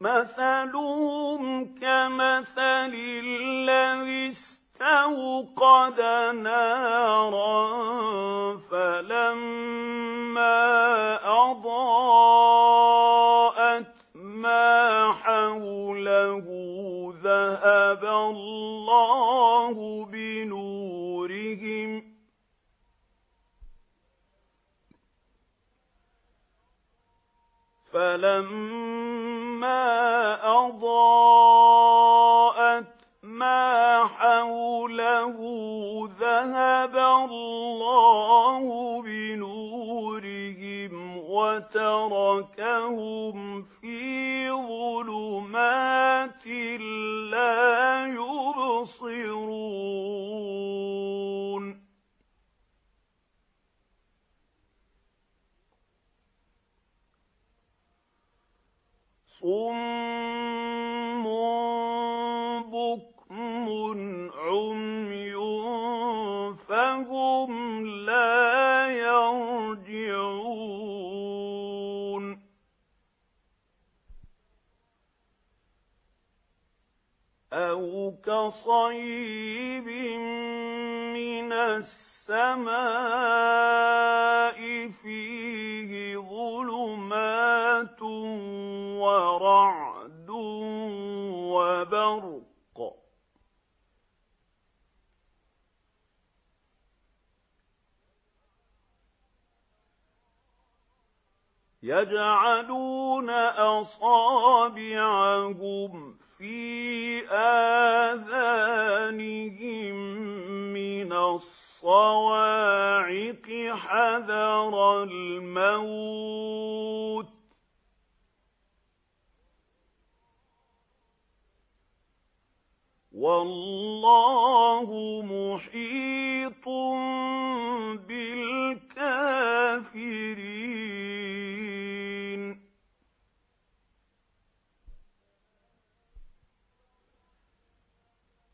مثلهم كمثل الذي استوقد نارا فلما أضاءت ما حوله ذهب الله بنورهم فلما أضاءت ما حوله ذهب الله بنورهم وتركهم في ظلمات لا يبصرون. صم أو كصيب من السماء فيه ظلمات ورعد وبرق. يجعلون أصابعهم في آذانهم من الصواعق حذر الموت. والله محيط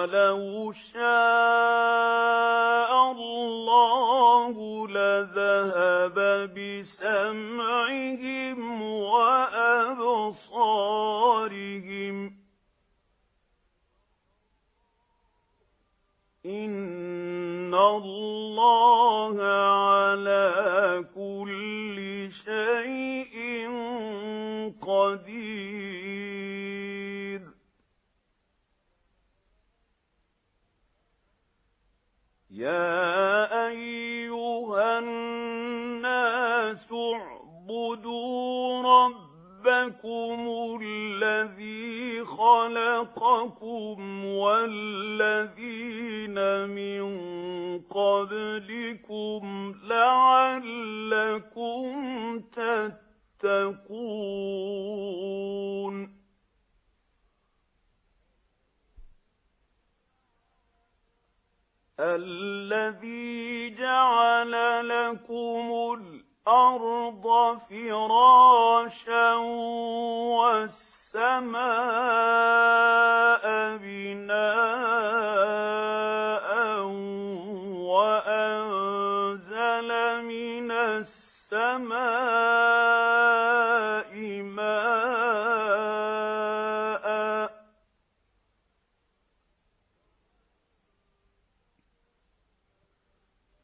ولو شاء الله لذهب بسمعهم وأبصارهم. إن الله على كل شيء قدير. ربكم الذي خلقكم والذين من قبلكم لعلكم تتقون. الذي جعل لكم الأرض فراشا والسماء بناء وأنزل من السماء ماء.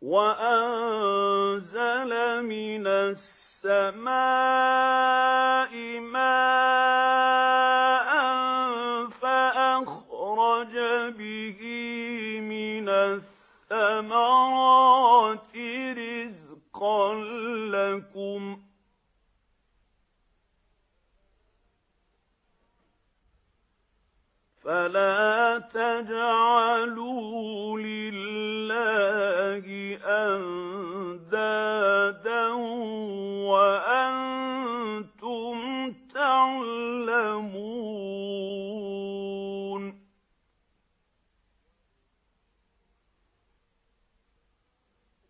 وأنزل من السماء ماء فأخرج به من الثمرات رزقا لكم. فلا تجعلوا لله أندادا.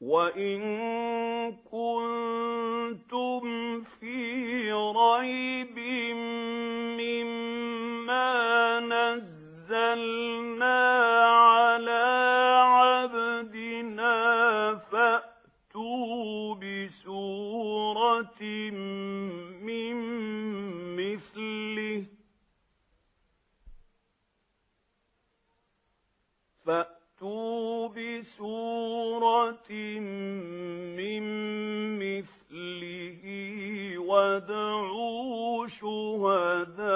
وَإِن كُنتُمْ فِي رَيْبٍ مِّمَّا نَزَّلْنَا عَلَىٰ عَبْدِنَا فَأْتُوا بِسُورَةٍ مِّن مِّثْلِهِ فَأْتُوا بِسُورَةٍ مِّن مِّثْلِهِ وَادْعُوا شُهَدَاءَكُم